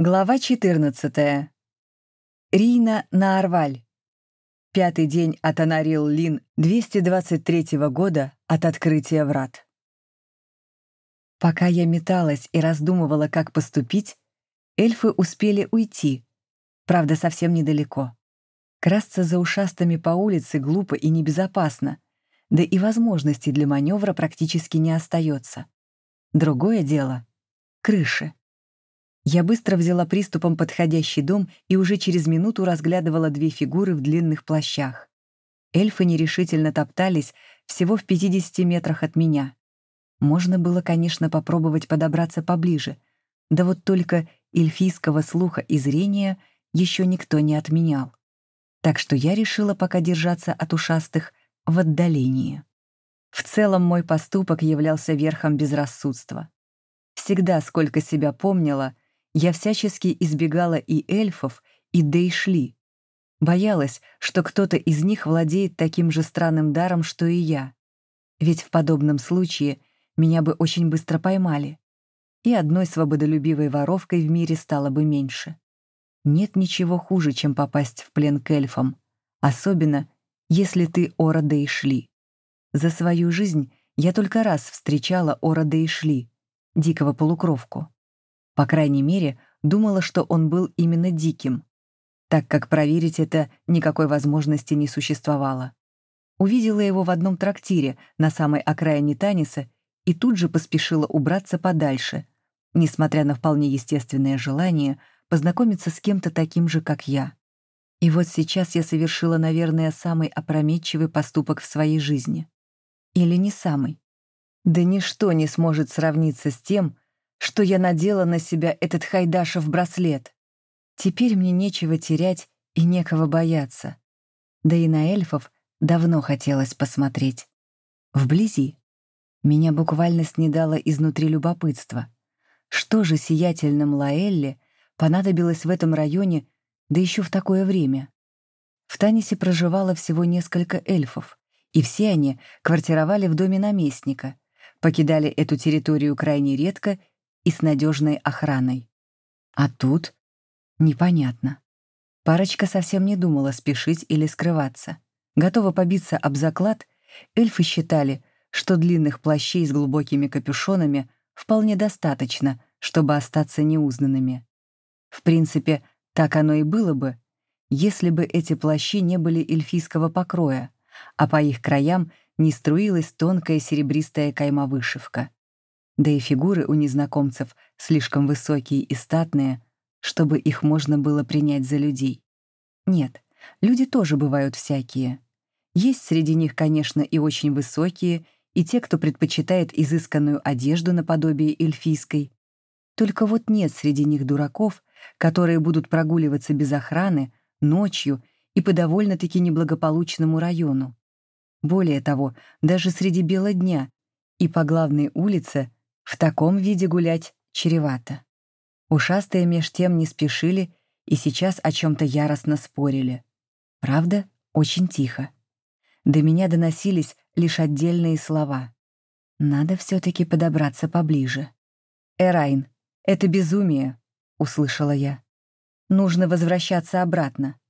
Глава 14. Рина на Арваль. Пятый день от Анарил Лин 223 года от открытия врат. Пока я металась и раздумывала, как поступить, эльфы успели уйти, правда, совсем недалеко. Красться за ушастыми по улице глупо и небезопасно, да и возможностей для маневра практически не остается. Другое дело — крыши. Я быстро взяла приступом подходящий дом и уже через минуту разглядывала две фигуры в длинных плащах. Эльфы нерешительно топтались всего в 50 метрах от меня. Можно было, конечно, попробовать подобраться поближе, да вот только эльфийского слуха и зрения еще никто не отменял. Так что я решила пока держаться от ушастых в отдалении. В целом мой поступок являлся верхом безрассудства. Всегда, сколько себя помнила, я всячески избегала и эльфов, и дейшли. Боялась, что кто-то из них владеет таким же странным даром, что и я. Ведь в подобном случае меня бы очень быстро поймали. И одной свободолюбивой воровкой в мире стало бы меньше. Нет ничего хуже, чем попасть в плен к эльфам, особенно если ты Ора Дейшли. За свою жизнь я только раз встречала Ора Дейшли, дикого полукровку. По крайней мере, думала, что он был именно диким, так как проверить это никакой возможности не существовало. Увидела его в одном трактире на самой окраине Таниса и тут же поспешила убраться подальше, несмотря на вполне естественное желание познакомиться с кем-то таким же, как я. И вот сейчас я совершила, наверное, самый опрометчивый поступок в своей жизни. Или не самый. Да ничто не сможет сравниться с тем, что я надела на себя этот хайдашев браслет. Теперь мне нечего терять и некого бояться. Да и на эльфов давно хотелось посмотреть. Вблизи. Меня буквально снедало изнутри любопытство. Что же сиятельным Лаэлле понадобилось в этом районе, да еще в такое время? В Танисе проживало всего несколько эльфов, и все они квартировали в доме наместника, покидали эту территорию крайне редко и с надежной охраной. А тут непонятно. Парочка совсем не думала спешить или скрываться. Готова побиться об заклад, эльфы считали, что длинных плащей с глубокими капюшонами вполне достаточно, чтобы остаться неузнанными. В принципе, так оно и было бы, если бы эти плащи не были эльфийского покроя, а по их краям не струилась тонкая серебристая кайма-вышивка да и фигуры у незнакомцев слишком высокие и статные, чтобы их можно было принять за людей. Нет, люди тоже бывают всякие. Есть среди них, конечно, и очень высокие, и те, кто предпочитает изысканную одежду наподобие эльфийской. Только вот нет среди них дураков, которые будут прогуливаться без охраны, ночью и по довольно-таки неблагополучному району. Более того, даже среди бела дня и по главной улице в таком виде гулять чревато. Ушастые меж тем не спешили и сейчас о чем-то яростно спорили. Правда, очень тихо. До меня доносились лишь отдельные слова. Надо все-таки подобраться поближе. «Эрайн, это безумие», — услышала я. «Нужно возвращаться обратно.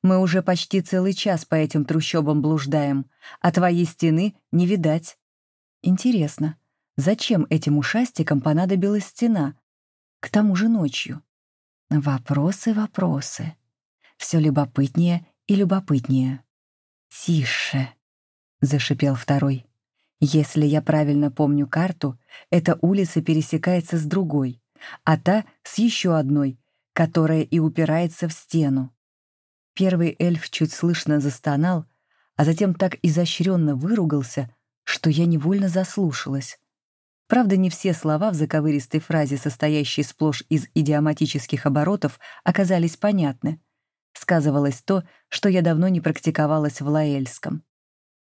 Мы уже почти целый час по этим трущобам блуждаем, а твоей стены не видать. Интересно, Зачем этим ушастикам понадобилась стена? К тому же ночью. Вопросы, вопросы. Все любопытнее и любопытнее. «Тише», — зашипел второй. «Если я правильно помню карту, эта улица пересекается с другой, а та — с еще одной, которая и упирается в стену». Первый эльф чуть слышно застонал, а затем так изощренно выругался, что я невольно заслушалась. Правда, не все слова в заковыристой фразе, состоящей сплошь из идиоматических оборотов, оказались понятны. Сказывалось то, что я давно не практиковалась в лаэльском.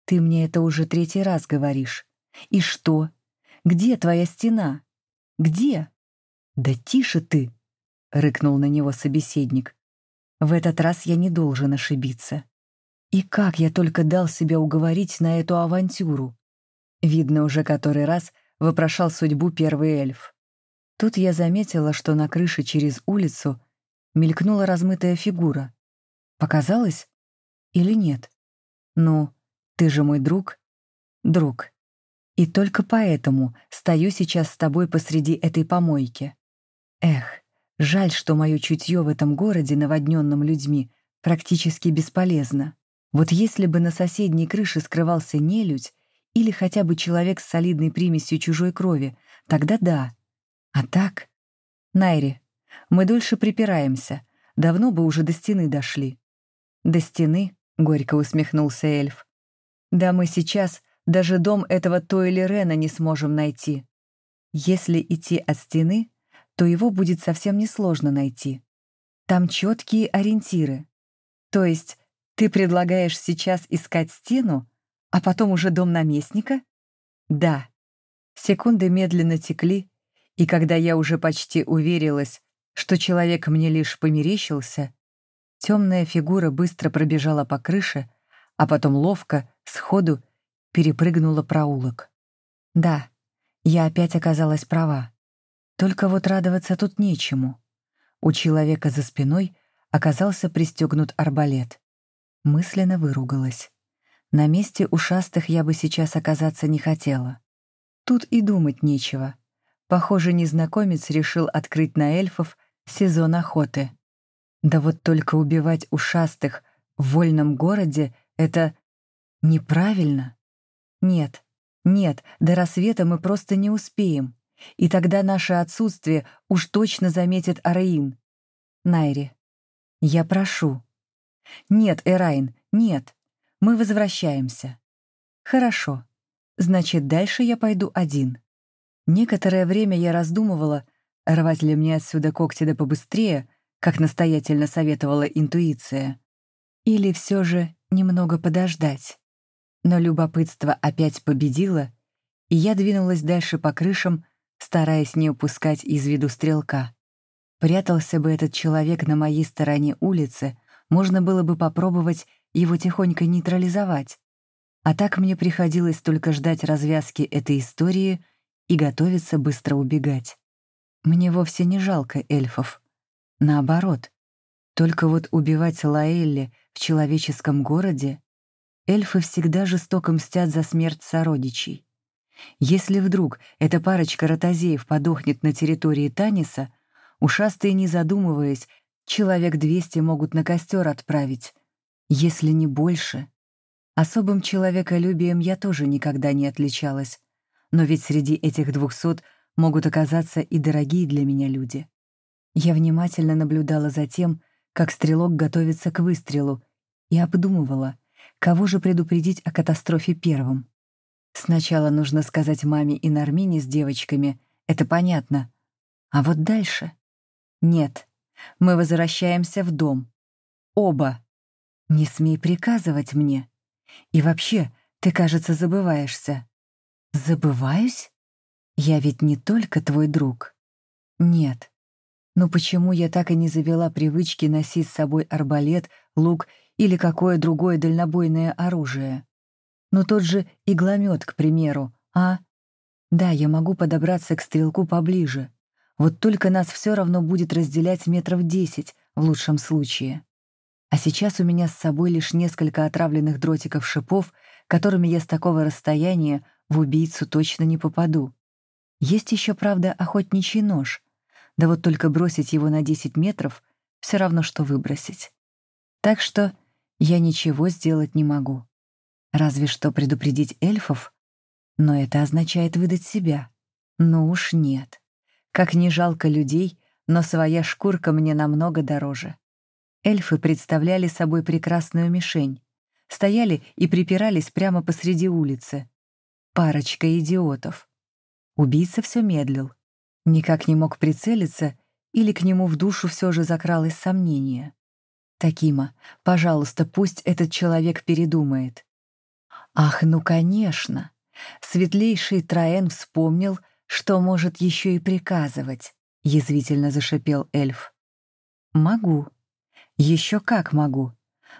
«Ты мне это уже третий раз говоришь. И что? Где твоя стена? Где?» «Да тише ты!» — рыкнул на него собеседник. «В этот раз я не должен ошибиться. И как я только дал себя уговорить на эту авантюру? Видно, уже который раз — вопрошал судьбу первый эльф. Тут я заметила, что на крыше через улицу мелькнула размытая фигура. Показалось? Или нет? Ну, ты же мой друг. Друг. И только поэтому стою сейчас с тобой посреди этой помойки. Эх, жаль, что мое чутье в этом городе, наводненном людьми, практически бесполезно. Вот если бы на соседней крыше скрывался нелюдь или хотя бы человек с солидной примесью чужой крови, тогда да. А так? Найри, мы дольше припираемся. Давно бы уже до стены дошли. До стены? — горько усмехнулся эльф. Да мы сейчас даже дом этого Тойли Рена не сможем найти. Если идти от стены, то его будет совсем несложно найти. Там четкие ориентиры. То есть ты предлагаешь сейчас искать стену, а потом уже дом наместника? Да. Секунды медленно текли, и когда я уже почти уверилась, что человек мне лишь померещился, темная фигура быстро пробежала по крыше, а потом ловко, сходу, перепрыгнула проулок. Да, я опять оказалась права. Только вот радоваться тут нечему. У человека за спиной оказался пристегнут арбалет. Мысленно выругалась. На месте ушастых я бы сейчас оказаться не хотела. Тут и думать нечего. Похоже, незнакомец решил открыть на эльфов сезон охоты. Да вот только убивать ушастых в вольном городе — это неправильно. Нет, нет, до рассвета мы просто не успеем. И тогда наше отсутствие уж точно заметит Араин. Найри, я прошу. Нет, Эрайн, нет. Мы возвращаемся. Хорошо. Значит, дальше я пойду один. Некоторое время я раздумывала, рвать ли мне отсюда когти да побыстрее, как настоятельно советовала интуиция, или все же немного подождать. Но любопытство опять победило, и я двинулась дальше по крышам, стараясь не упускать из виду стрелка. Прятался бы этот человек на моей стороне улицы, можно было бы попробовать его тихонько нейтрализовать. А так мне приходилось только ждать развязки этой истории и готовиться быстро убегать. Мне вовсе не жалко эльфов. Наоборот. Только вот убивать Лаэлли в человеческом городе Эльфы всегда жестоко мстят за смерть сородичей. Если вдруг эта парочка ротозеев подохнет на территории Таниса, ушастые, не задумываясь, человек двести могут на костер отправить, если не больше. Особым человеколюбием я тоже никогда не отличалась, но ведь среди этих двухсот могут оказаться и дорогие для меня люди. Я внимательно наблюдала за тем, как стрелок готовится к выстрелу, и обдумывала, Кого же предупредить о катастрофе первым? Сначала нужно сказать маме и Нормине с девочками, это понятно. А вот дальше? Нет, мы возвращаемся в дом. Оба. Не смей приказывать мне. И вообще, ты, кажется, забываешься. Забываюсь? Я ведь не только твой друг. Нет. Но почему я так и не завела привычки носить с собой арбалет, лук или какое другое дальнобойное оружие. Но тот же игломет, к примеру, а? Да, я могу подобраться к стрелку поближе. Вот только нас все равно будет разделять метров десять, в лучшем случае. А сейчас у меня с собой лишь несколько отравленных дротиков шипов, которыми я с такого расстояния в убийцу точно не попаду. Есть еще, правда, охотничий нож. Да вот только бросить его на 10 метров — все равно, что выбросить. Так что я ничего сделать не могу. Разве что предупредить эльфов, но это означает выдать себя. Ну уж нет. Как не жалко людей, но своя шкурка мне намного дороже. Эльфы представляли собой прекрасную мишень. Стояли и припирались прямо посреди улицы. Парочка идиотов. Убийца все медлил. Никак не мог прицелиться, или к нему в душу все же закралось сомнение. Такима, пожалуйста, пусть этот человек передумает. Ах, ну конечно. Светлейший Траен вспомнил, что может еще и приказывать, язвительно зашипел эльф. Могу. Еще как могу.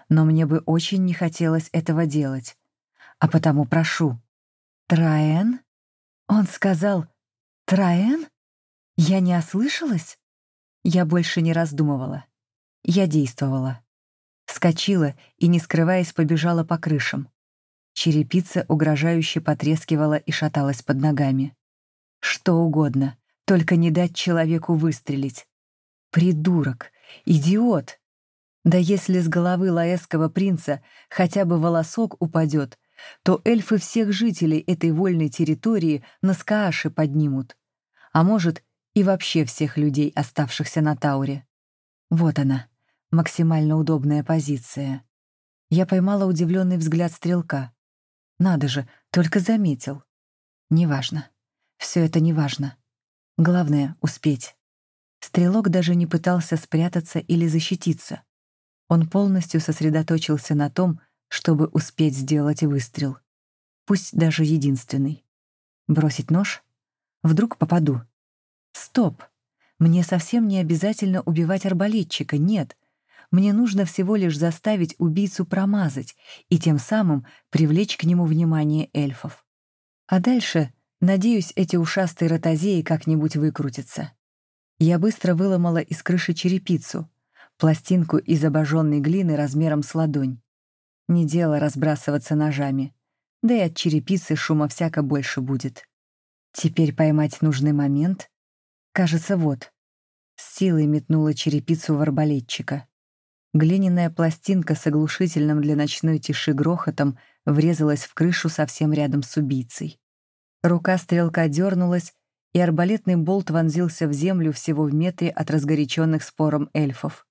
Но мне бы очень не хотелось этого делать. А потому прошу. Траен? Он сказал «Траен?» Я не ослышалась? Я больше не раздумывала. Я действовала. Скочила и, не скрываясь, побежала по крышам. Черепица угрожающе потрескивала и шаталась под ногами. Что угодно, только не дать человеку выстрелить. Придурок! Идиот! Да если с головы лаэского принца хотя бы волосок упадет, то эльфы всех жителей этой вольной территории на Скааше поднимут. А может, и вообще всех людей, оставшихся на Тауре. Вот она, максимально удобная позиция. Я поймала удивленный взгляд стрелка. Надо же, только заметил. Неважно. Все это неважно. Главное — успеть. Стрелок даже не пытался спрятаться или защититься. Он полностью сосредоточился на том, чтобы успеть сделать выстрел. Пусть даже единственный. Бросить нож? Вдруг попаду. Стоп! Мне совсем не обязательно убивать арбалетчика, нет. Мне нужно всего лишь заставить убийцу промазать и тем самым привлечь к нему внимание эльфов. А дальше, надеюсь, эти ушастые ротозеи как-нибудь выкрутятся. Я быстро выломала из крыши черепицу, пластинку из обожженной глины размером с ладонь. Не дело разбрасываться ножами, да и от черепицы шума всяко больше будет. Теперь поймать нужный момент. Кажется, вот. С силой метнула черепицу в арбалетчика. Глиняная пластинка с оглушительным для ночной тиши грохотом врезалась в крышу совсем рядом с убийцей. Рука стрелка дернулась, и арбалетный болт вонзился в землю всего в метре от разгоряченных спором эльфов.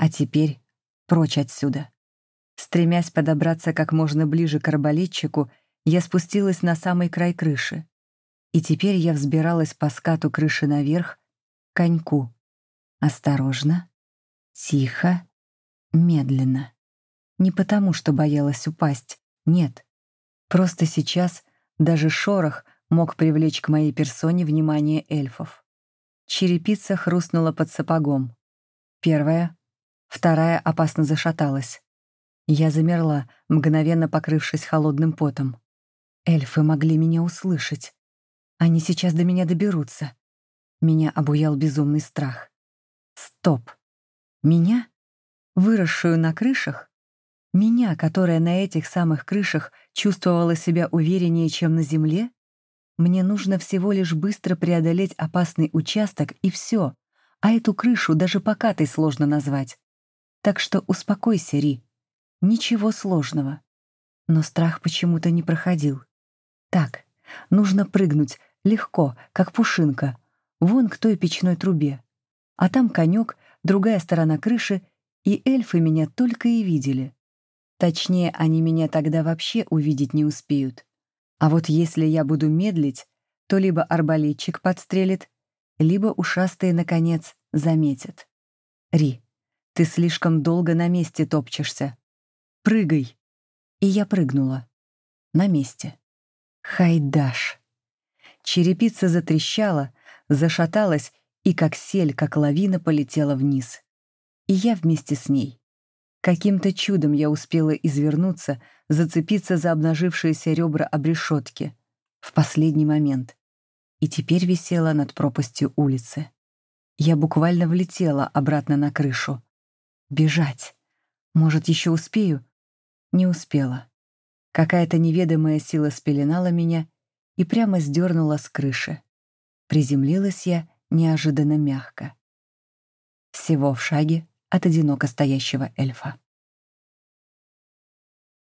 А теперь прочь отсюда. Стремясь подобраться как можно ближе к арбалетчику, я спустилась на самый край крыши. И теперь я взбиралась по скату крыши наверх, к коньку. Осторожно, тихо Медленно. Не потому, что боялась упасть. Нет. Просто сейчас даже шорох мог привлечь к моей персоне внимание эльфов. Черепица хрустнула под сапогом. Первая, вторая опасно зашаталась. Я замерла, мгновенно покрывшись холодным потом. Эльфы могли меня услышать. Они сейчас до меня доберутся. Меня обуял безумный страх. Стоп. Меня? выросшую на крышах, меня, которая на этих самых крышах чувствовала себя увереннее, чем на земле, мне нужно всего лишь быстро преодолеть опасный участок, и все, а эту крышу даже покатой сложно назвать. Так что успокойся, Ри. Ничего сложного. Но страх почему-то не проходил. Так, нужно прыгнуть, легко, как пушинка, вон к той печной трубе. А там конек, другая сторона крыши и эльфы меня только и видели. Точнее, они меня тогда вообще увидеть не успеют. А вот если я буду медлить, то либо арбалетчик подстрелит, либо ушастые, наконец, заметят. «Ри, ты слишком долго на месте топчешься. Прыгай!» И я прыгнула. На месте. Хайдаш. Черепица затрещала, зашаталась и, как сель, как лавина, полетела вниз и я вместе с ней. Каким-то чудом я успела извернуться, зацепиться за обнажившиеся ребра обрешетки в последний момент. И теперь висела над пропастью улицы. Я буквально влетела обратно на крышу. Бежать. Может, еще успею? Не успела. Какая-то неведомая сила спеленала меня и прямо сдернула с крыши. Приземлилась я неожиданно мягко. Всего в шаге от одиноко стоящего эльфа.